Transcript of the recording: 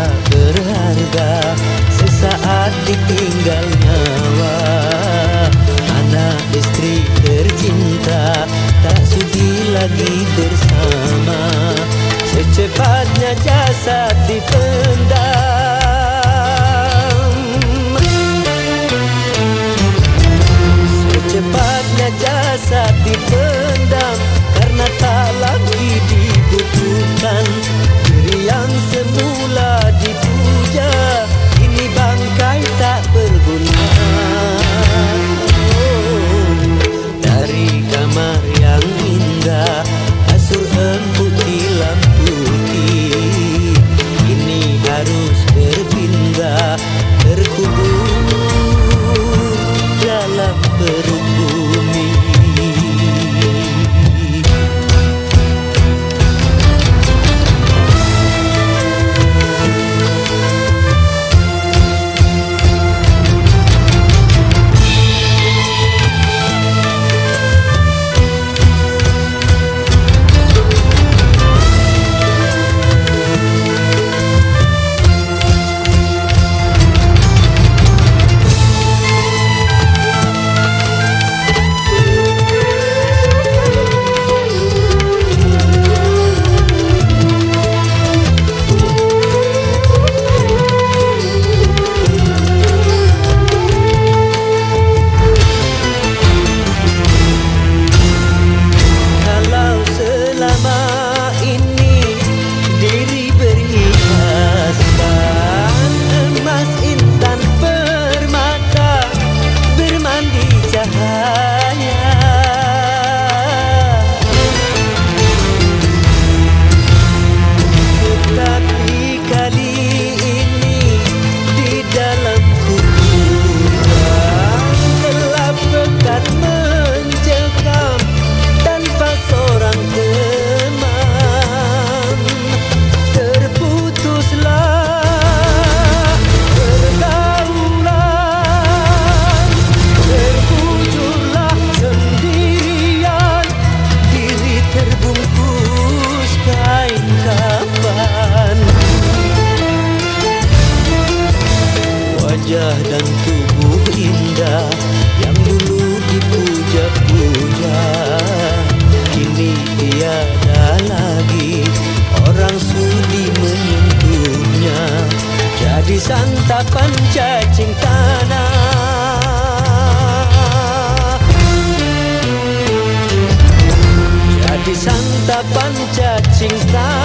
tak berharga Sesaat ditinggal nyawa. Anak istri tercinta Tak sudi lagi bersama. Secepatnya jasad dipendam. wajah dan tubuh indah yang dulu dipuja-puja kini tiada lagi orang sudi menyentuhnya jadi santapan cacing tanah. Jadi santapan cacing tanah.